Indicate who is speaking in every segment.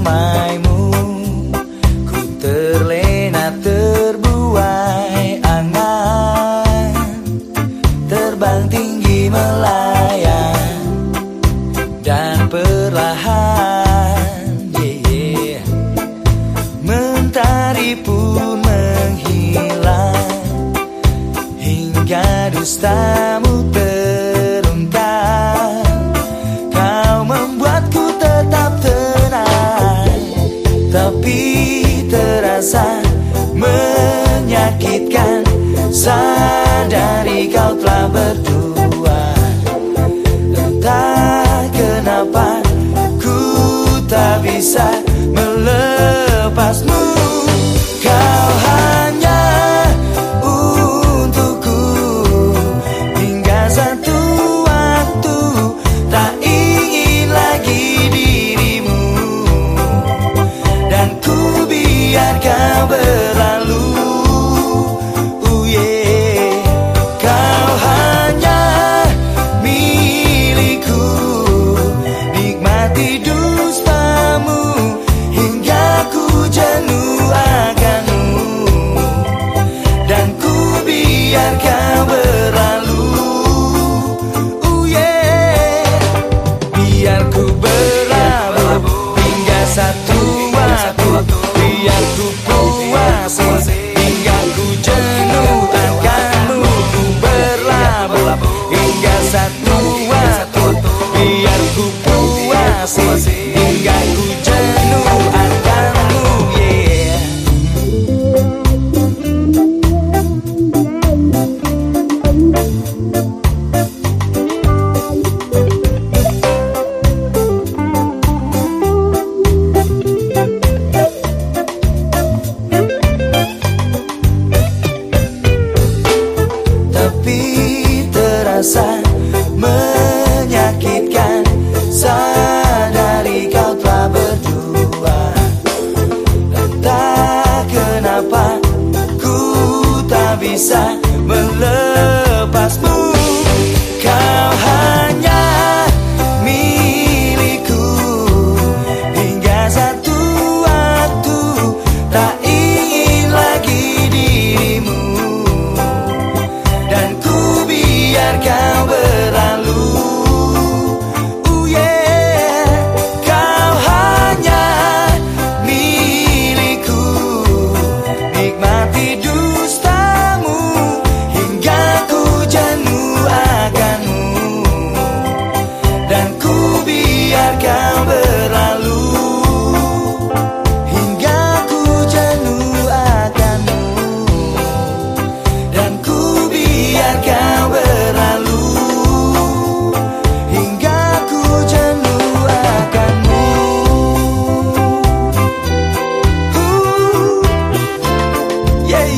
Speaker 1: ramaimu Ku terlena terbuai angan Terbang tinggi melayang Dan perlahan yeah, yeah. Mentari pun menghilang Hingga dustamu gusta avisar. masih hingga ku jenuh akanmu yeah. Tapi terasa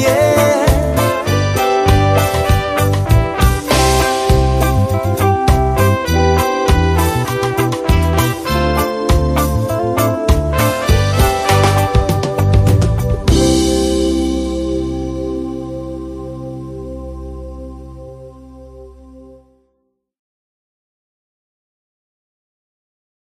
Speaker 1: yeah.